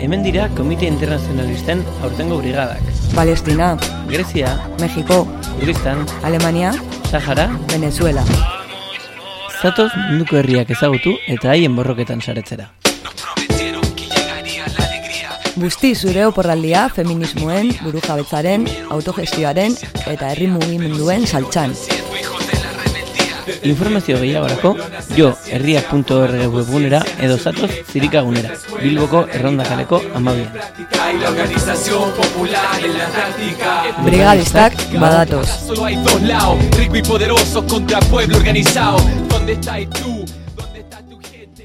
Hemen dira Komite Internazionalisten aurtengo brigadak. Palestina, Grezia, Mexiko, Kurdistan, Alemania, Sahara, Venezuela. zatoz munduko herriak ezagutu eta haien borroketan saretzera. Guzti zure oporraldia feminismoen, burujabetzaren, autogestioaren eta herri mugimenduen saltxan. Informazio gehiagorako, jo herriak.org webgunera edo zatoz zirikagunera, Bilboko errondakaleko amabian. Brigadistak badatoz. Rico y poderoso contra pueblo organizado. ¿Dónde estás tú?